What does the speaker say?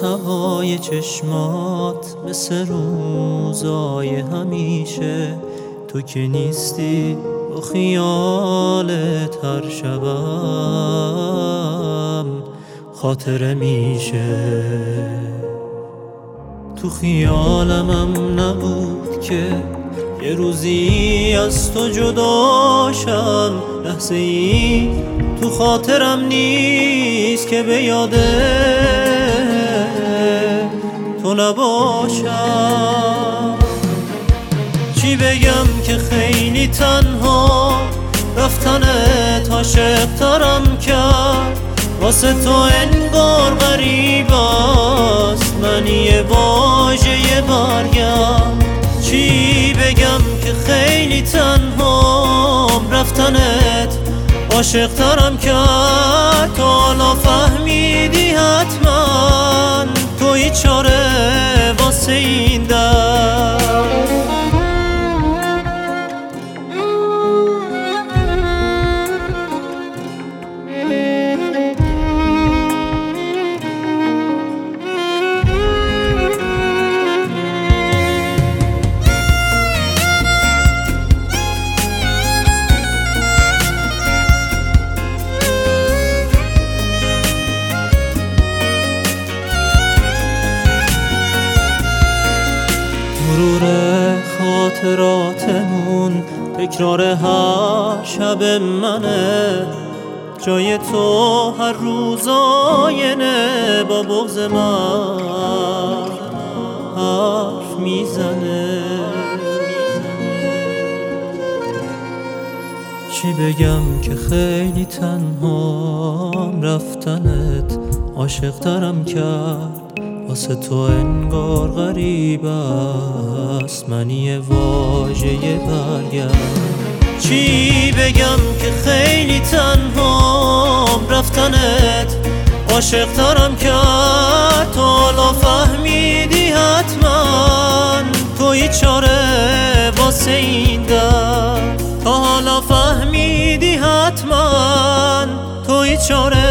هوای چشمات مثل روزای همیشه. تو که نیستی با خیالت هر شبم خاطره میشه. تو خیالمم نبود که یه روزی از تو جداشم لحظه ای تو خاطرم نیست که به یاده تو نباشم چی بگم که خیلی تنها رفتنت عاشق ترم کرد واسه تو انگار غریب است. من یه واژه برگم. چی بگم که خیلی تنها رفتنت عاشق ترم کرد تو حالا فهمیدی حتما توی چاره واسه مرور خاطراتمون تکرار هر شب منه. جای تو هر روز آینه با بغز من حرف می‌زنه. چی بگم که خیلی تنها رفتنت عاشق ترم کرد. واسه تو انگار غریب است. من یه واژه برگرد. چی بگم که خیلی تنها رفتنت؟ عاشق ترم کرد تو حالا فهمیدی حتما. توی چاره واسه این در تا حالا فهمیدی حتما. توی چاره